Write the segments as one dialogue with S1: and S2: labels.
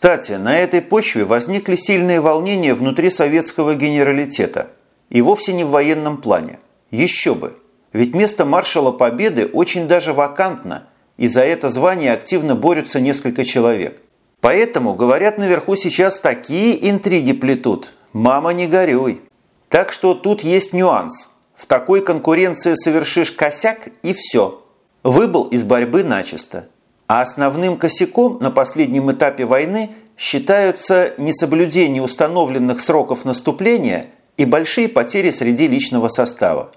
S1: Кстати, на этой почве возникли сильные волнения внутри советского генералитета. И вовсе не в военном плане. Еще бы. Ведь место маршала Победы очень даже вакантно, и за это звание активно борются несколько человек. Поэтому, говорят, наверху сейчас такие интриги плетут. Мама, не горюй. Так что тут есть нюанс. В такой конкуренции совершишь косяк и все. Выбыл из борьбы начисто. А основным косяком на последнем этапе войны считаются несоблюдение установленных сроков наступления и большие потери среди личного состава.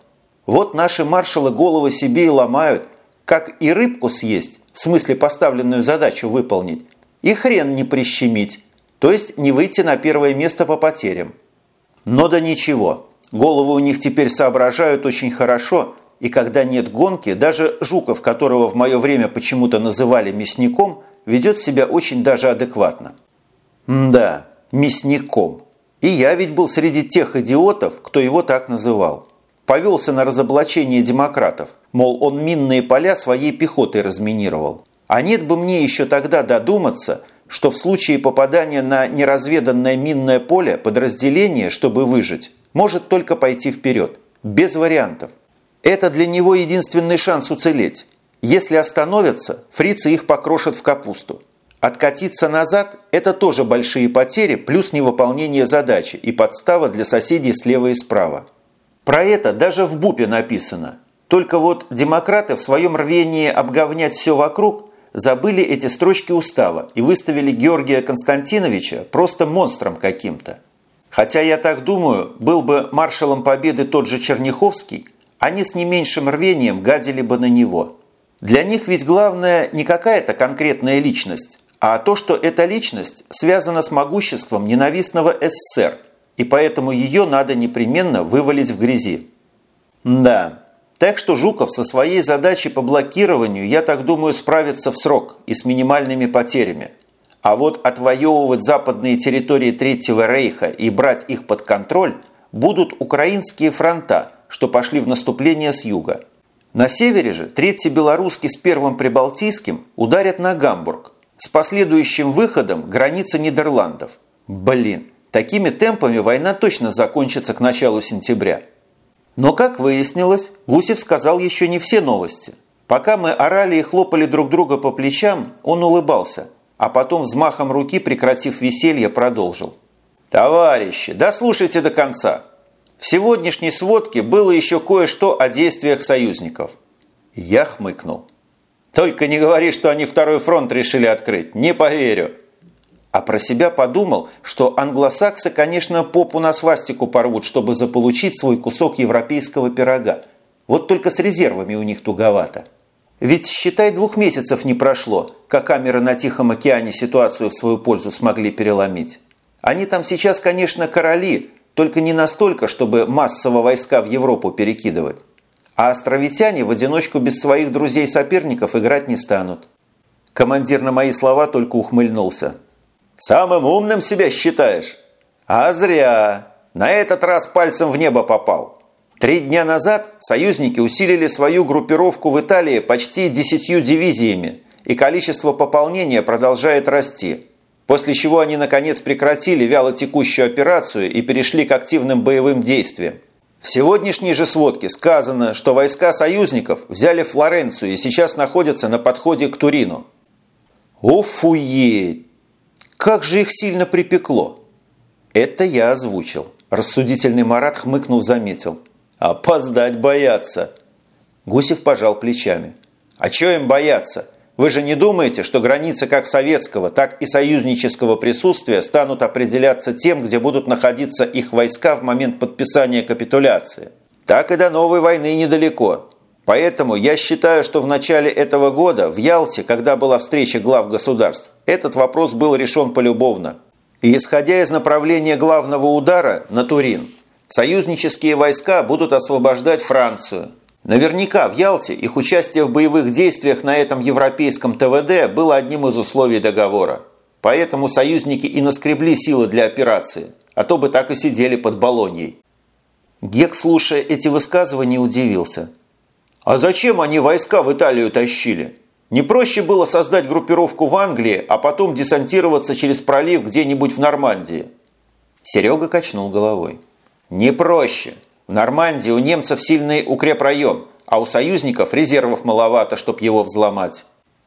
S1: Вот наши маршалы головы себе и ломают, как и рыбку съесть, в смысле поставленную задачу выполнить, и хрен не прищемить, то есть не выйти на первое место по потерям. Но да ничего, головы у них теперь соображают очень хорошо, и когда нет гонки, даже Жуков, которого в мое время почему-то называли мясником, ведет себя очень даже адекватно. Да, мясником. И я ведь был среди тех идиотов, кто его так называл. Повелся на разоблачение демократов, мол, он минные поля своей пехотой разминировал. А нет бы мне еще тогда додуматься, что в случае попадания на неразведанное минное поле подразделение, чтобы выжить, может только пойти вперед, без вариантов. Это для него единственный шанс уцелеть. Если остановятся, фрицы их покрошат в капусту. Откатиться назад – это тоже большие потери, плюс невыполнение задачи и подстава для соседей слева и справа. Про это даже в БУПе написано. Только вот демократы в своем рвении обговнять все вокруг забыли эти строчки устава и выставили Георгия Константиновича просто монстром каким-то. Хотя, я так думаю, был бы маршалом Победы тот же Черняховский, они с не меньшим рвением гадили бы на него. Для них ведь главное не какая-то конкретная личность, а то, что эта личность связана с могуществом ненавистного СССР – и поэтому ее надо непременно вывалить в грязи. Да, так что Жуков со своей задачей по блокированию, я так думаю, справится в срок и с минимальными потерями. А вот отвоевывать западные территории Третьего Рейха и брать их под контроль будут украинские фронта, что пошли в наступление с юга. На севере же Третий Белорусский с Первым Прибалтийским ударят на Гамбург с последующим выходом границы Нидерландов. Блин, Такими темпами война точно закончится к началу сентября. Но, как выяснилось, Гусев сказал еще не все новости. Пока мы орали и хлопали друг друга по плечам, он улыбался, а потом взмахом руки, прекратив веселье, продолжил. «Товарищи, дослушайте до конца. В сегодняшней сводке было еще кое-что о действиях союзников». Я хмыкнул. «Только не говори, что они второй фронт решили открыть. Не поверю а про себя подумал, что англосаксы, конечно, попу на свастику порвут, чтобы заполучить свой кусок европейского пирога. Вот только с резервами у них туговато. Ведь, считай, двух месяцев не прошло, как камеры на Тихом океане ситуацию в свою пользу смогли переломить. Они там сейчас, конечно, короли, только не настолько, чтобы массово войска в Европу перекидывать. А островитяне в одиночку без своих друзей-соперников играть не станут. Командир на мои слова только ухмыльнулся. Самым умным себя считаешь? А зря. На этот раз пальцем в небо попал. Три дня назад союзники усилили свою группировку в Италии почти десятью дивизиями, и количество пополнения продолжает расти. После чего они наконец прекратили вялотекущую операцию и перешли к активным боевым действиям. В сегодняшней же сводке сказано, что войска союзников взяли Флоренцию и сейчас находятся на подходе к Турину. Уфуеть! Как же их сильно припекло!» Это я озвучил. Рассудительный Марат, хмыкнув, заметил. «Опоздать боятся!» Гусев пожал плечами. «А чего им бояться? Вы же не думаете, что границы как советского, так и союзнического присутствия станут определяться тем, где будут находиться их войска в момент подписания капитуляции? Так и до новой войны недалеко. Поэтому я считаю, что в начале этого года в Ялте, когда была встреча глав государств, этот вопрос был решен полюбовно. И исходя из направления главного удара на Турин, союзнические войска будут освобождать Францию. Наверняка в Ялте их участие в боевых действиях на этом европейском ТВД было одним из условий договора. Поэтому союзники и наскребли силы для операции, а то бы так и сидели под Болоньей. Гек, слушая эти высказывания, удивился – а зачем они войска в Италию тащили? Не проще было создать группировку в Англии, а потом десантироваться через пролив где-нибудь в Нормандии? Серега качнул головой. Не проще. Нормандии у немцев сильный укрепрайон, а у союзников резервов маловато, чтоб его взломать.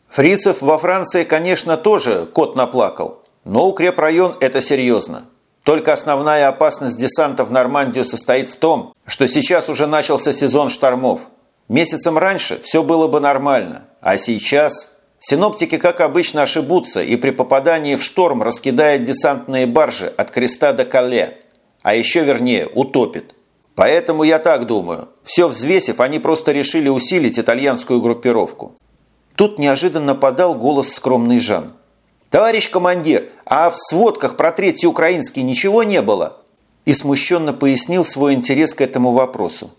S1: Фрицев во Франции, конечно, тоже кот наплакал, но укрепрайон – это серьезно. Только основная опасность десанта в Нормандию состоит в том, что сейчас уже начался сезон штормов. Месяцем раньше все было бы нормально, а сейчас синоптики, как обычно, ошибутся и при попадании в шторм раскидает десантные баржи от Креста до Кале, а еще вернее утопит. Поэтому я так думаю, все взвесив, они просто решили усилить итальянскую группировку. Тут неожиданно подал голос скромный Жан. «Товарищ командир, а в сводках про Третий Украинский ничего не было?» И смущенно пояснил свой интерес к этому вопросу.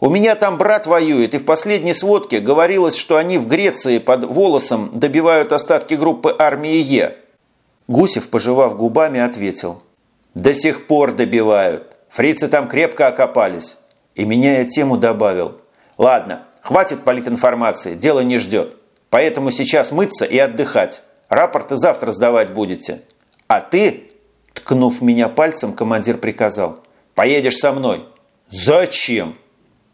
S1: У меня там брат воюет, и в последней сводке говорилось, что они в Греции под Волосом добивают остатки группы армии Е. Гусев, пожевав губами, ответил. До сих пор добивают. Фрицы там крепко окопались. И, меняя тему, добавил. Ладно, хватит политинформации, дело не ждет. Поэтому сейчас мыться и отдыхать. Рапорты завтра сдавать будете. А ты, ткнув меня пальцем, командир приказал. Поедешь со мной. Зачем?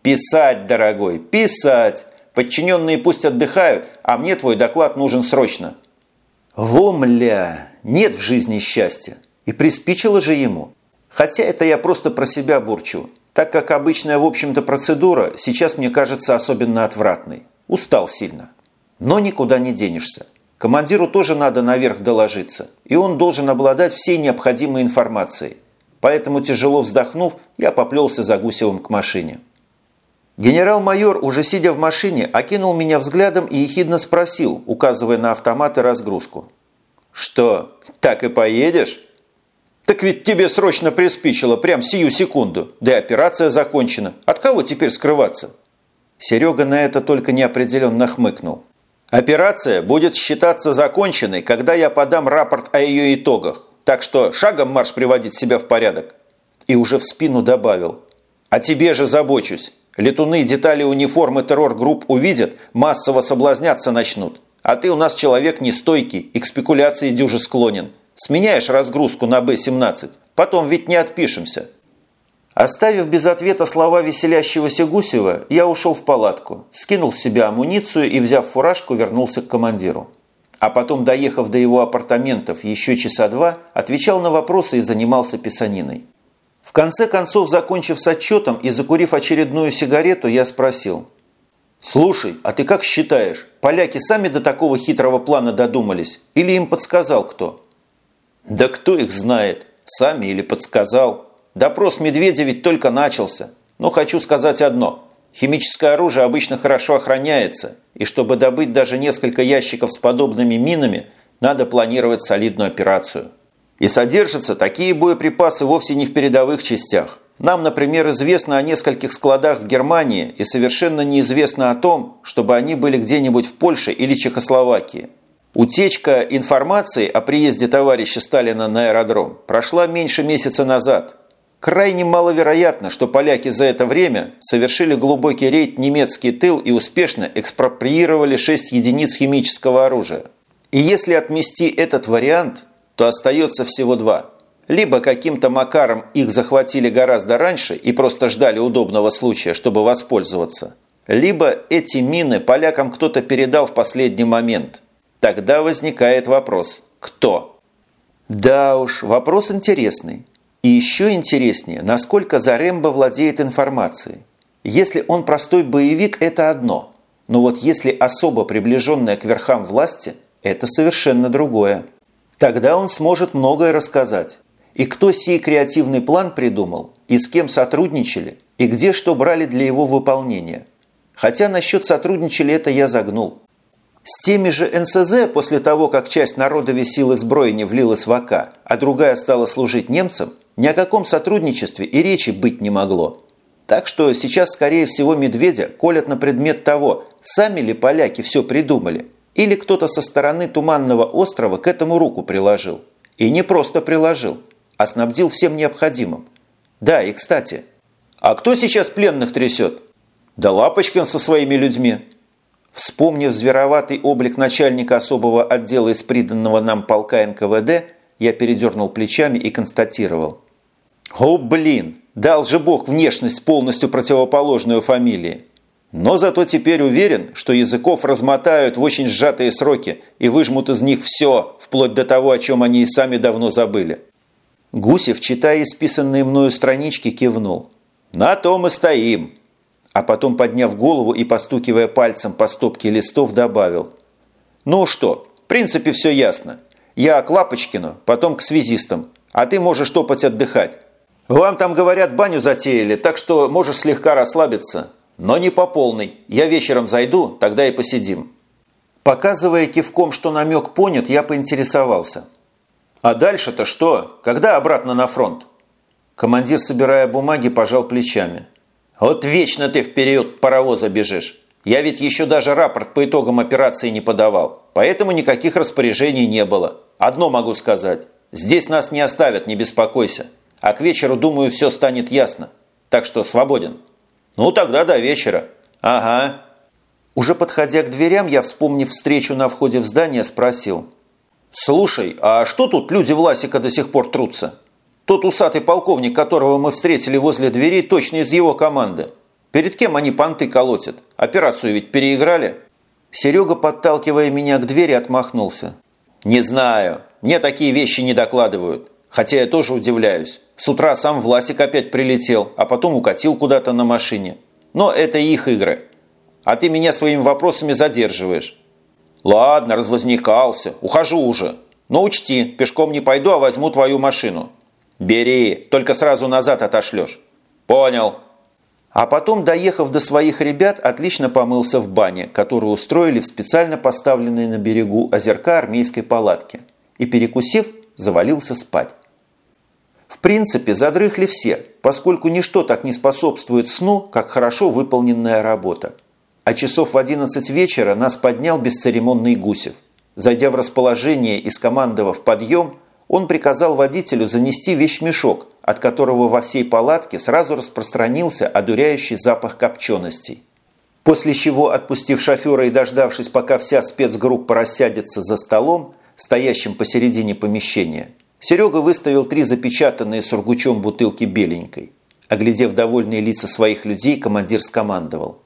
S1: «Писать, дорогой, писать! Подчиненные пусть отдыхают, а мне твой доклад нужен срочно». Вомля! Нет в жизни счастья. И приспичило же ему. Хотя это я просто про себя бурчу, так как обычная, в общем-то, процедура сейчас мне кажется особенно отвратной. Устал сильно. Но никуда не денешься. Командиру тоже надо наверх доложиться, и он должен обладать всей необходимой информацией. Поэтому, тяжело вздохнув, я поплелся за Гусевым к машине. Генерал-майор, уже сидя в машине, окинул меня взглядом и ехидно спросил, указывая на автомат и разгрузку. «Что, так и поедешь?» «Так ведь тебе срочно приспичило, прям сию секунду. Да и операция закончена. От кого теперь скрываться?» Серега на это только неопределенно хмыкнул. «Операция будет считаться законченной, когда я подам рапорт о ее итогах. Так что шагом марш приводить себя в порядок». И уже в спину добавил. «О тебе же забочусь. Летуны детали униформы террор-групп увидят, массово соблазняться начнут. А ты у нас человек нестойкий и к спекуляции дюже склонен. Сменяешь разгрузку на Б-17, потом ведь не отпишемся». Оставив без ответа слова веселящегося Гусева, я ушел в палатку, скинул с себя амуницию и, взяв фуражку, вернулся к командиру. А потом, доехав до его апартаментов еще часа два, отвечал на вопросы и занимался писаниной. В конце концов, закончив с отчетом и закурив очередную сигарету, я спросил. «Слушай, а ты как считаешь, поляки сами до такого хитрого плана додумались? Или им подсказал кто?» «Да кто их знает, сами или подсказал. Допрос Медведя ведь только начался. Но хочу сказать одно. Химическое оружие обычно хорошо охраняется, и чтобы добыть даже несколько ящиков с подобными минами, надо планировать солидную операцию». И содержатся такие боеприпасы вовсе не в передовых частях. Нам, например, известно о нескольких складах в Германии и совершенно неизвестно о том, чтобы они были где-нибудь в Польше или Чехословакии. Утечка информации о приезде товарища Сталина на аэродром прошла меньше месяца назад. Крайне маловероятно, что поляки за это время совершили глубокий рейд немецкий тыл и успешно экспроприировали 6 единиц химического оружия. И если отмести этот вариант – то остается всего два. Либо каким-то макаром их захватили гораздо раньше и просто ждали удобного случая, чтобы воспользоваться. Либо эти мины полякам кто-то передал в последний момент. Тогда возникает вопрос «Кто?». Да уж, вопрос интересный. И еще интереснее, насколько Заремба владеет информацией. Если он простой боевик, это одно. Но вот если особо приближенная к верхам власти, это совершенно другое. Тогда он сможет многое рассказать. И кто сей креативный план придумал, и с кем сотрудничали, и где что брали для его выполнения. Хотя насчет сотрудничали это я загнул. С теми же НСЗ, после того, как часть народовой силы сброения влилась в АК, а другая стала служить немцам, ни о каком сотрудничестве и речи быть не могло. Так что сейчас, скорее всего, Медведя колят на предмет того, сами ли поляки все придумали, или кто-то со стороны Туманного острова к этому руку приложил. И не просто приложил, а снабдил всем необходимым. Да, и кстати, а кто сейчас пленных трясет? Да Лапочкин со своими людьми. Вспомнив звероватый облик начальника особого отдела из приданного нам полка НКВД, я передернул плечами и констатировал. «О, блин! Дал же Бог внешность полностью противоположную фамилии. Но зато теперь уверен, что языков размотают в очень сжатые сроки и выжмут из них все, вплоть до того, о чем они и сами давно забыли». Гусев, читая исписанные мною странички, кивнул. «На том и стоим!» А потом, подняв голову и постукивая пальцем по стопке листов, добавил. «Ну что, в принципе, все ясно. Я к Лапочкину, потом к связистам, а ты можешь топать отдыхать. Вам там, говорят, баню затеяли, так что можешь слегка расслабиться. Но не по полной. Я вечером зайду, тогда и посидим». Показывая кивком, что намек понят, я поинтересовался. «А дальше-то что? Когда обратно на фронт?» Командир, собирая бумаги, пожал плечами. «Вот вечно ты вперед паровоза бежишь. Я ведь еще даже рапорт по итогам операции не подавал, поэтому никаких распоряжений не было. Одно могу сказать. Здесь нас не оставят, не беспокойся. А к вечеру, думаю, все станет ясно. Так что свободен». «Ну, тогда до вечера». «Ага». Уже подходя к дверям, я, вспомнив встречу на входе в здание, спросил – «Слушай, а что тут люди Власика до сих пор трутся? Тот усатый полковник, которого мы встретили возле дверей, точно из его команды. Перед кем они понты колотят? Операцию ведь переиграли?» Серега, подталкивая меня к двери, отмахнулся. «Не знаю. Мне такие вещи не докладывают. Хотя я тоже удивляюсь. С утра сам Власик опять прилетел, а потом укатил куда-то на машине. Но это их игры. А ты меня своими вопросами задерживаешь. «Ладно, развозникался. Ухожу уже. Но учти, пешком не пойду, а возьму твою машину. Бери, только сразу назад отошлешь». «Понял». А потом, доехав до своих ребят, отлично помылся в бане, которую устроили в специально поставленной на берегу озерка армейской палатки, и, перекусив, завалился спать. В принципе, задрыхли все, поскольку ничто так не способствует сну, как хорошо выполненная работа. А часов в 11 вечера нас поднял бесцеремонный Гусев. Зайдя в расположение и скомандовав подъем, он приказал водителю занести вещмешок, от которого во всей палатке сразу распространился одуряющий запах копченостей. После чего, отпустив шофера и дождавшись, пока вся спецгруппа рассядется за столом, стоящим посередине помещения, Серега выставил три запечатанные сургучом бутылки беленькой. Оглядев довольные лица своих людей, командир скомандовал.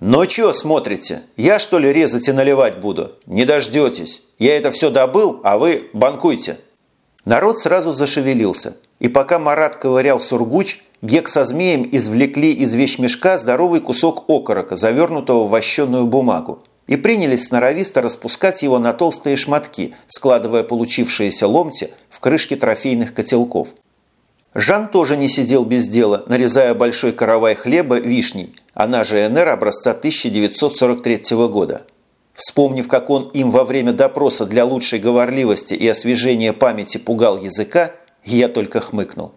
S1: «Ну чё смотрите? Я что ли резать и наливать буду? Не дождетесь. Я это все добыл, а вы банкуйте». Народ сразу зашевелился. И пока Марат ковырял сургуч, Гек со змеем извлекли из вещмешка здоровый кусок окорока, завернутого в вощеную бумагу, и принялись сноровисто распускать его на толстые шматки, складывая получившиеся ломти в крышки трофейных котелков. Жан тоже не сидел без дела, нарезая большой каравай хлеба вишней, она же НР образца 1943 года. Вспомнив, как он им во время допроса для лучшей говорливости и освежения памяти пугал языка, я только хмыкнул.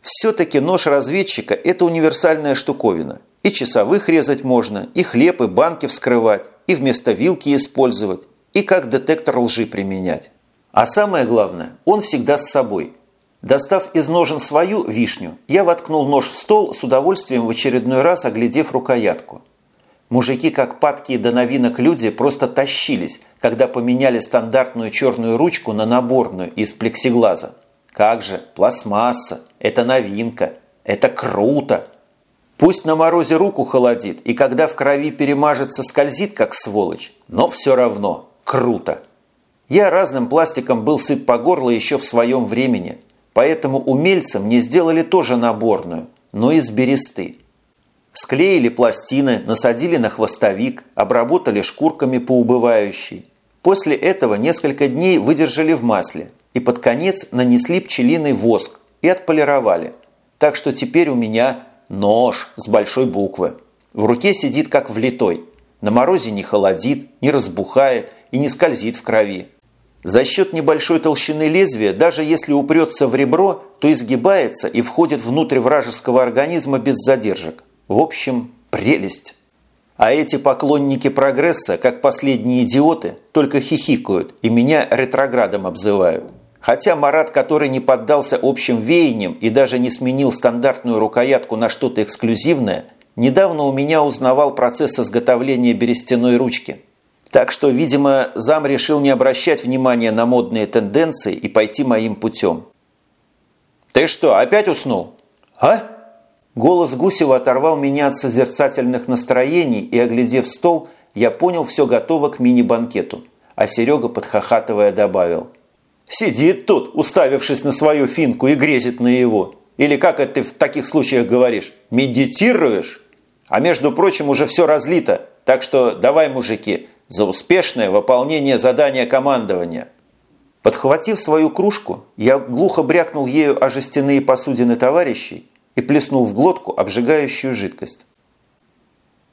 S1: Все-таки нож разведчика – это универсальная штуковина. И часовых резать можно, и хлеб, и банки вскрывать, и вместо вилки использовать, и как детектор лжи применять. А самое главное, он всегда с собой – Достав из ножен свою вишню, я воткнул нож в стол с удовольствием в очередной раз оглядев рукоятку. Мужики, как падкие до новинок люди, просто тащились, когда поменяли стандартную черную ручку на наборную из плексиглаза. Как же, пластмасса, это новинка, это круто. Пусть на морозе руку холодит, и когда в крови перемажется, скользит, как сволочь, но все равно круто. Я разным пластиком был сыт по горло еще в своем времени – Поэтому умельцам не сделали тоже наборную, но из бересты. Склеили пластины, насадили на хвостовик, обработали шкурками по убывающей. После этого несколько дней выдержали в масле и под конец нанесли пчелиный воск и отполировали. Так что теперь у меня нож с большой буквы. В руке сидит как влитой. На морозе не холодит, не разбухает и не скользит в крови. За счет небольшой толщины лезвия, даже если упрется в ребро, то изгибается и входит внутрь вражеского организма без задержек. В общем, прелесть. А эти поклонники прогресса, как последние идиоты, только хихикают и меня ретроградом обзывают. Хотя Марат, который не поддался общим веяниям и даже не сменил стандартную рукоятку на что-то эксклюзивное, недавно у меня узнавал процесс изготовления берестяной ручки. Так что, видимо, зам решил не обращать внимания на модные тенденции и пойти моим путем. «Ты что, опять уснул?» «А?» Голос Гусева оторвал меня от созерцательных настроений, и, оглядев стол, я понял, все готово к мини-банкету. А Серега, подхохатывая, добавил. «Сидит тут, уставившись на свою финку, и грезит на его. Или как это ты в таких случаях говоришь? Медитируешь? А между прочим, уже все разлито. Так что давай, мужики, за успешное выполнение задания командования». Подхватив свою кружку, я глухо брякнул ею о жестяные посудины товарищей и плеснул в глотку обжигающую жидкость.